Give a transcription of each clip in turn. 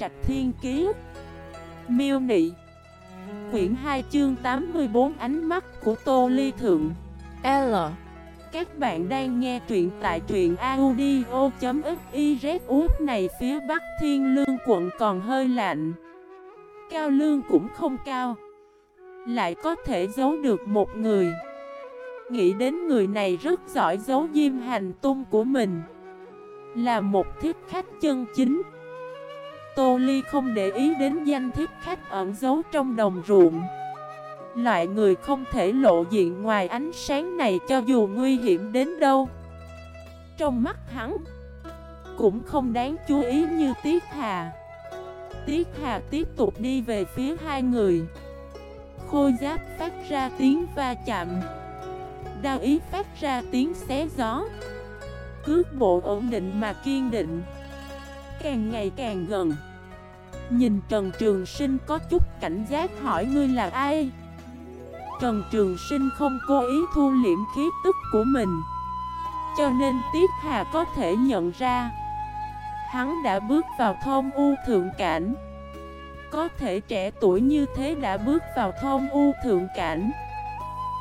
Trạch Thiên Kiế Miêu Nị. Quyển 2 chương 84 Ánh mắt của Tô Ly Thượng. L. Các bạn đang nghe truyện tại truyện audio.xyz Út này, phía Bắc Thiên Lương quận còn hơi lạnh. Cao lương cũng không cao. Lại có thể giấu được một người. Nghĩ đến người này rất giỏi giấu diêm hành tung của mình. Là một thiết khách chân chính. Tô Ly không để ý đến danh thiếp khách ẩn giấu trong đồng ruộng. Loại người không thể lộ diện ngoài ánh sáng này cho dù nguy hiểm đến đâu. Trong mắt hắn, Cũng không đáng chú ý như Tiết Hà. Tiết Hà tiếp tục đi về phía hai người. Khôi giáp phát ra tiếng va chạm. Đao ý phát ra tiếng xé gió. Cước bộ ổn định mà kiên định. Càng ngày càng gần. Nhìn Trần Trường Sinh có chút cảnh giác hỏi ngươi là ai? Trần Trường Sinh không cố ý thu liễm khí tức của mình, Cho nên Tiết Hà có thể nhận ra. Hắn đã bước vào thôn U Thượng Cảnh. Có thể trẻ tuổi như thế đã bước vào thôn U Thượng Cảnh,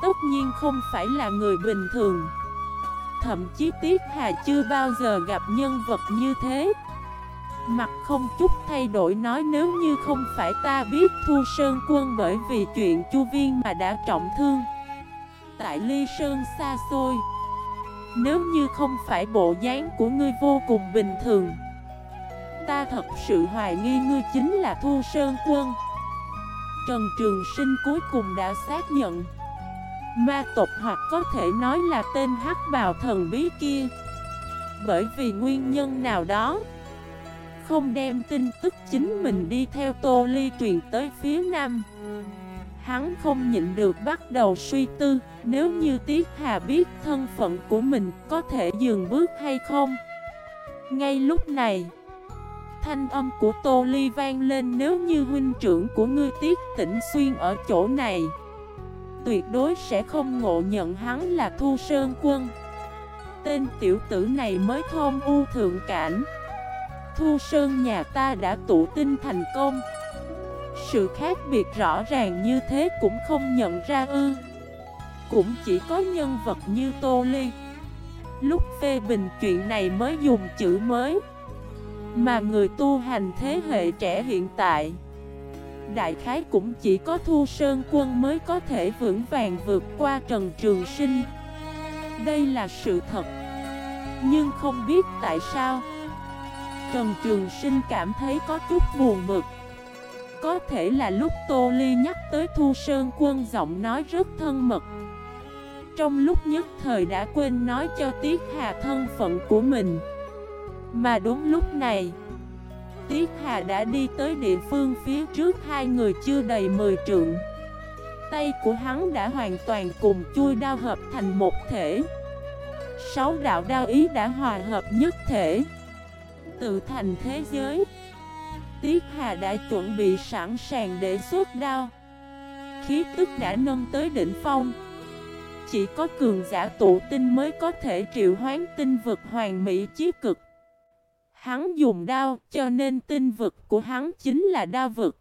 Tất nhiên không phải là người bình thường. Thậm chí Tiết Hà chưa bao giờ gặp nhân vật như thế. Mặt không chút thay đổi nói nếu như không phải ta biết Thu Sơn Quân bởi vì chuyện Chu Viên mà đã trọng thương. Tại Ly Sơn xa xôi, Nếu như không phải bộ dáng của ngươi vô cùng bình thường, Ta thật sự hoài nghi ngươi chính là Thu Sơn Quân. Trần Trường Sinh cuối cùng đã xác nhận, Ma tộc hoặc có thể nói là tên hắc bào thần bí kia. Bởi vì nguyên nhân nào đó không đem tin tức chính mình đi theo Tô Ly truyền tới phía Nam. Hắn không nhịn được bắt đầu suy tư, Nếu như Tiết Hà biết thân phận của mình có thể dừng bước hay không. Ngay lúc này, Thanh âm của Tô Ly vang lên, nếu như huynh trưởng của ngươi Tiết tĩnh xuyên ở chỗ này, tuyệt đối sẽ không ngộ nhận hắn là Thu Sơn Quân. Tên tiểu tử này mới thôn u thượng cảnh. Thu Sơn nhà ta đã tụ tinh thành công. Sự khác biệt rõ ràng như thế cũng không nhận ra ư. Cũng chỉ có nhân vật như Tô Ly. Lúc phê bình chuyện này mới dùng chữ mới. Mà người tu hành thế hệ trẻ hiện tại, đại khái cũng chỉ có Thu Sơn Quân mới có thể vững vàng vượt qua Trần Trường Sinh. Đây là sự thật. Nhưng không biết tại sao Trần Trường Sinh cảm thấy có chút buồn bực. Có thể là lúc Tô Ly nhắc tới Thu Sơn Quân giọng nói rất thân mật. Trong lúc nhất thời đã quên nói cho Tiết Hà thân phận của mình. Mà đúng lúc này, Tiết Hà đã đi tới địa phương phía trước hai người chưa đầy 10 trượng. Tay của hắn đã hoàn toàn cùng chui đao hợp thành một thể. Sáu đạo đao ý đã hòa hợp nhất thể. Tự thành thế giới. Tiết Hà đã chuẩn bị sẵn sàng để xuất đao. Khí tức đã nâng tới đỉnh phong. Chỉ có cường giả tụ tinh mới có thể triệu hoán tinh vực hoàng mỹ chí cực. Hắn dùng đao, cho nên tinh vực của hắn chính là đao vực.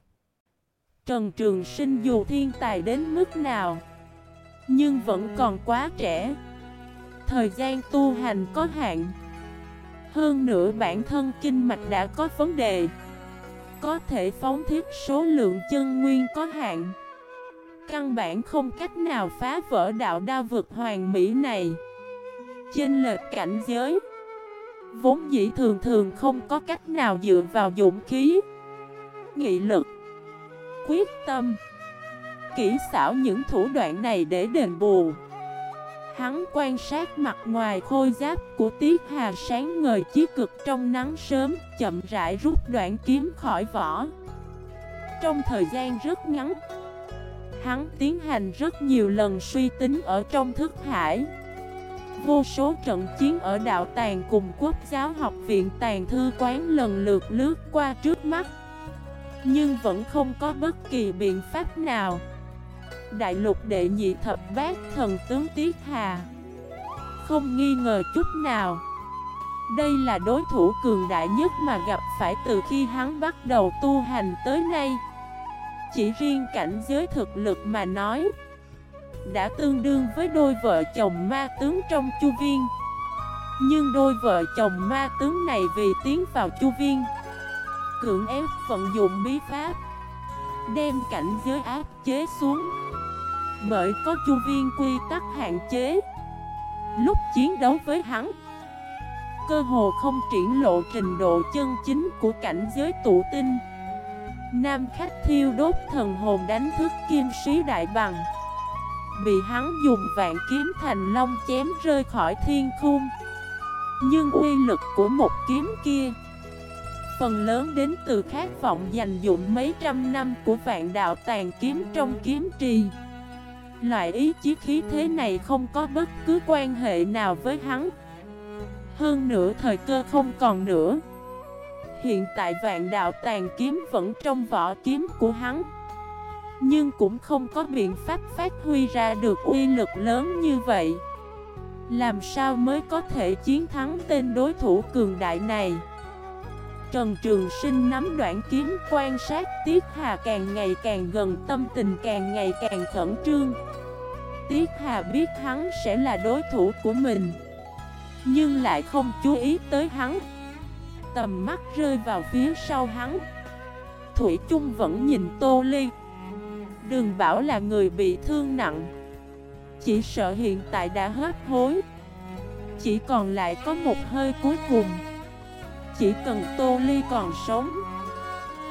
Trần Trường Sinh dù thiên tài đến mức nào, Nhưng vẫn còn quá trẻ. Thời gian tu hành có hạn. Hơn nữa bản thân kinh mạch đã có vấn đề. Có thể phóng thiết số lượng chân nguyên có hạn. Căn bản không cách nào phá vỡ đạo đa vực hoàng mỹ này. Chênh lệch cảnh giới, Vốn dĩ thường thường không có cách nào dựa vào dũng khí, Nghị lực, Quyết tâm, Kỹ xảo những thủ đoạn này để đền bù. Hắn quan sát mặt ngoài khôi giáp của Tiết Hà sáng ngời chí cực trong nắng sớm, Chậm rãi rút đoạn kiếm khỏi vỏ. Trong thời gian rất ngắn, Hắn tiến hành rất nhiều lần suy tính ở trong thức hải. Vô số trận chiến ở đạo tàng cùng quốc giáo học viện tàng thư quán lần lượt lướt qua trước mắt, Nhưng vẫn không có bất kỳ biện pháp nào. Đại lục đệ nhị thập bát thần tướng Tiết Hà. Không nghi ngờ chút nào. Đây là đối thủ cường đại nhất mà gặp phải từ khi hắn bắt đầu tu hành tới nay. Chỉ riêng cảnh giới thực lực mà nói, Đã tương đương với đôi vợ chồng ma tướng trong chu viên. Nhưng đôi vợ chồng ma tướng này vì tiến vào chu viên, Cưỡng ép vận dụng bí pháp, Đem cảnh giới áp chế xuống. Bởi có chu viên quy tắc hạn chế. Lúc chiến đấu với hắn, Cơ hồ không triển lộ trình độ chân chính của cảnh giới tụ tinh. Nam khách thiêu đốt thần hồn đánh thức kim sĩ đại bằng. Bị hắn dùng vạn kiếm thành long chém rơi khỏi thiên khung. Nhưng uy lực của một kiếm kia, Phần lớn đến từ khát vọng dành dụng mấy trăm năm của vạn đạo tàn kiếm trong kiếm trì. Loại ý chí khí thế này không có bất cứ quan hệ nào với hắn. Hơn nữa thời cơ không còn nữa. Hiện tại vạn đạo tàn kiếm vẫn trong vỏ kiếm của hắn. Nhưng cũng không có biện pháp phát huy ra được uy lực lớn như vậy. Làm sao mới có thể chiến thắng tên đối thủ cường đại này? Trần Trường Sinh nắm đoạn kiếm, quan sát Tiết Hà càng ngày càng gần, tâm tình càng ngày càng khẩn trương. Tiết Hà biết hắn sẽ là đối thủ của mình, Nhưng lại không chú ý tới hắn. Tầm mắt rơi vào phía sau hắn. Thủy chung vẫn nhìn Tô Ly. Đừng bảo là người bị thương nặng. Chỉ sợ hiện tại đã hết hối. Chỉ còn lại có một hơi cuối cùng chỉ cần Tô Ly còn sống,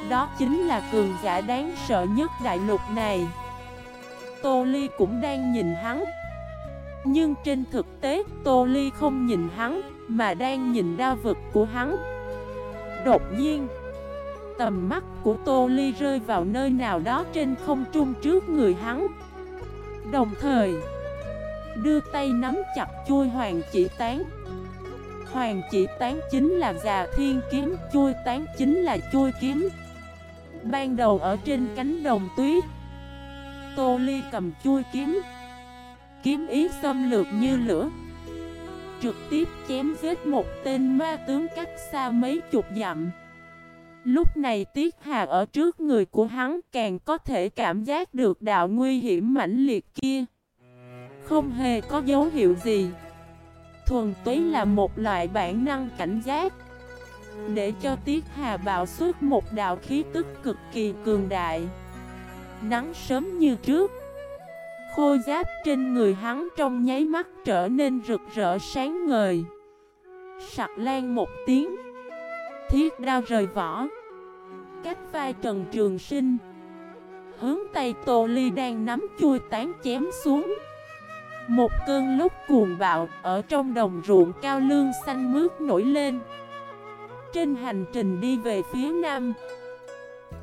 Đó chính là cường giả đáng sợ nhất đại lục này. Tô Ly cũng đang nhìn hắn, Nhưng trên thực tế Tô Ly không nhìn hắn, Mà đang nhìn đa vực của hắn. Đột nhiên, Tầm mắt của Tô Ly rơi vào nơi nào đó trên không trung trước người hắn. Đồng thời, Đưa tay nắm chặt chui hoàng chỉ tán. Hoàng chỉ tán chính là già thiên kiếm, chui tán chính là chui kiếm. Ban đầu ở trên cánh đồng tuyết Tô Ly cầm chui kiếm. Kiếm ý xâm lược như lửa Trực tiếp chém giết một tên ma tướng cách xa mấy chục dặm. Lúc này Tiết Hà ở trước người của hắn càng có thể cảm giác được đạo nguy hiểm mãnh liệt kia. Không hề có dấu hiệu gì. Thuần túy là một loại bản năng cảnh giác. Để cho Tiết Hà bạo suốt một đạo khí tức cực kỳ cường đại. Nắng sớm như trước. Khô giáp trên người hắn trong nháy mắt trở nên rực rỡ sáng ngời. Sặc lan một tiếng. Thiết đao rời vỏ. Cách vai Trần Trường Sinh. Hướng tay Tô Ly đang nắm chui tán chém xuống một cơn lúc cuồng bạo ở trong đồng ruộng cao lương xanh mướt nổi lên. Trên hành trình đi về phía nam,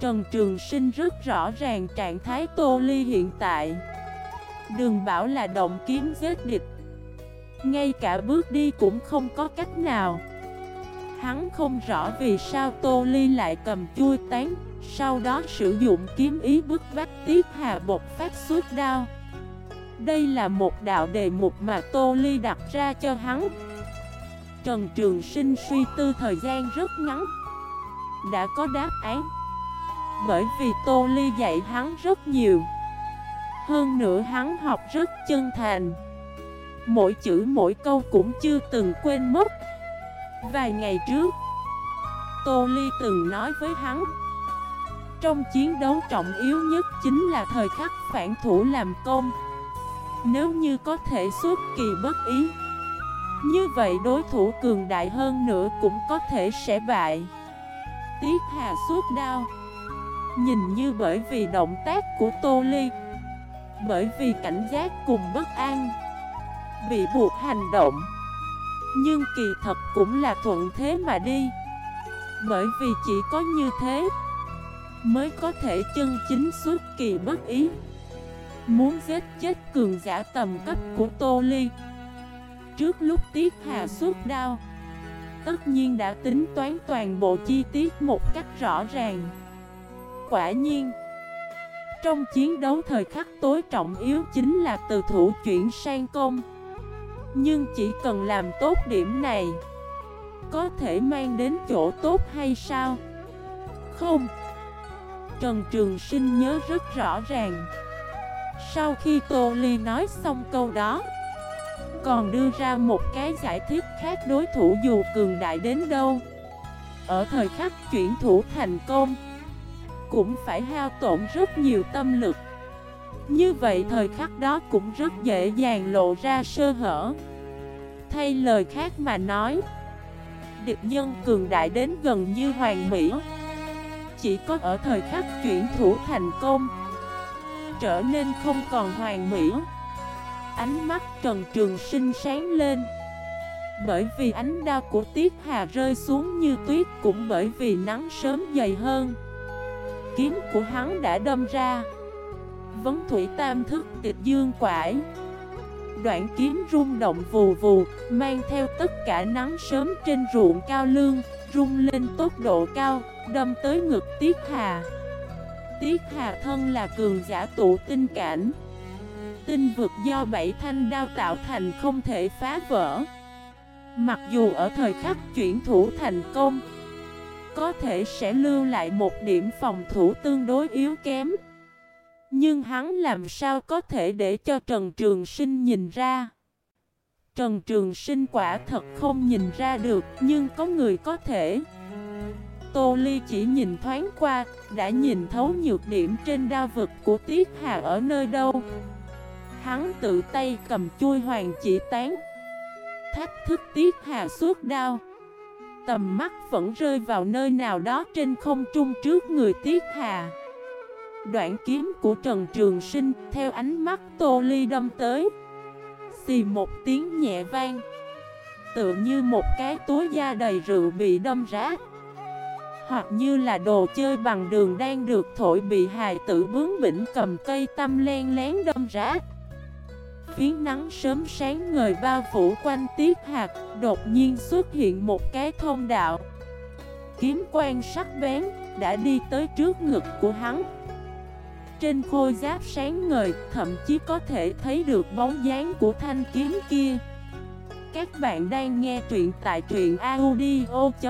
Trần Trường Sinh rất rõ ràng trạng thái Tô Ly hiện tại. Đừng bảo là động kiếm giết địch. Ngay cả bước đi cũng không có cách nào. Hắn không rõ vì sao Tô Ly lại cầm chui tán, Sau đó sử dụng kiếm ý bức bách Tiết Hà bột phát suốt đao đây là một đạo đề mục mà Tô Ly đặt ra cho hắn. Trần Trường Sinh suy tư thời gian rất ngắn. Đã có đáp án. Bởi vì Tô Ly dạy hắn rất nhiều. Hơn nữa hắn học rất chân thành. Mỗi chữ, mỗi câu cũng chưa từng quên mất. Vài ngày trước, Tô Ly từng nói với hắn, Trong chiến đấu trọng yếu nhất chính là thời khắc phản thủ làm công nếu như có thể xuất kỳ bất ý, Như vậy đối thủ cường đại hơn nữa cũng có thể sẽ bại. Tiết Hà suốt đau. Nhìn như bởi vì động tác của Tô Ly, Bởi vì cảnh giác cùng bất an, Bị buộc hành động. Nhưng kỳ thật cũng là thuận thế mà đi. Bởi vì chỉ có như thế, Mới có thể chân chính suốt kỳ bất ý. Muốn giết chết cường giả tầm cấp của Tô Ly. Trước lúc Tiết Hà xuất đao, Tất nhiên đã tính toán toàn bộ chi tiết một cách rõ ràng. Quả nhiên, Trong chiến đấu thời khắc tối trọng yếu chính là từ thủ chuyển sang công. Nhưng chỉ cần làm tốt điểm này, có thể mang đến chỗ tốt hay sao? Không. Trần Trường Sinh nhớ rất rõ ràng. Sau khi Tô Ly nói xong câu đó, Còn đưa ra một cái giải thích khác đối thủ dù cường đại đến đâu. Ở thời khắc chuyển thủ thành công, Cũng phải hao tổn rất nhiều tâm lực. Như vậy thời khắc đó cũng rất dễ dàng lộ ra sơ hở. Thay lời khác mà nói, Địch nhân cường đại đến gần như hoàn mỹ. Chỉ có ở thời khắc chuyển thủ thành công Trở nên không còn hoàn mỹ. Ánh mắt Trần Trường Sinh sáng lên. Bởi vì ánh đao của Tiết Hà rơi xuống như tuyết Cũng bởi vì nắng sớm dày hơn. Kiếm của hắn đã đâm ra. Vấn thủy tam thức tịch dương quải. Đoạn kiếm rung động vù vù, mang theo tất cả nắng sớm trên ruộng cao lương, rung lên tốc độ cao, đâm tới ngực Tiết Hà. Tiết Hà thân là cường giả tụ tinh cảnh. Tinh vực do bảy thanh đao tạo thành không thể phá vỡ. Mặc dù ở thời khắc chuyển thủ thành công, có thể sẽ lưu lại một điểm phòng thủ tương đối yếu kém. Nhưng hắn làm sao có thể để cho Trần Trường Sinh nhìn ra Trần Trường Sinh quả thật không nhìn ra được Nhưng có người có thể Tô Ly chỉ nhìn thoáng qua, Đã nhìn thấu nhược điểm trên đao vực của Tiết Hà ở nơi đâu. Hắn tự tay cầm chui hoàng chỉ tán. Thách thức Tiết Hà suốt đao. Tầm mắt vẫn rơi vào nơi nào đó trên không trung trước người Tiết Hà. Đoạn kiếm của Trần Trường Sinh theo ánh mắt Tô Ly đâm tới. Xì một tiếng nhẹ vang. Tựa như một cái túi da đầy rượu bị đâm rác hoặc như là đồ chơi bằng đường đang được thổi bị hài tử bướng bỉnh cầm cây tăm len lén đâm rã. Phiến nắng sớm sáng ngời bao phủ quanh tiết hạt Đột nhiên xuất hiện một cái thông đạo Kiếm quan sắc bén đã đi tới trước ngực của hắn trên khôi giáp sáng ngời, thậm chí có thể thấy được bóng dáng của thanh kiếm kia. Các bạn đang nghe truyện tại truyện audio.fif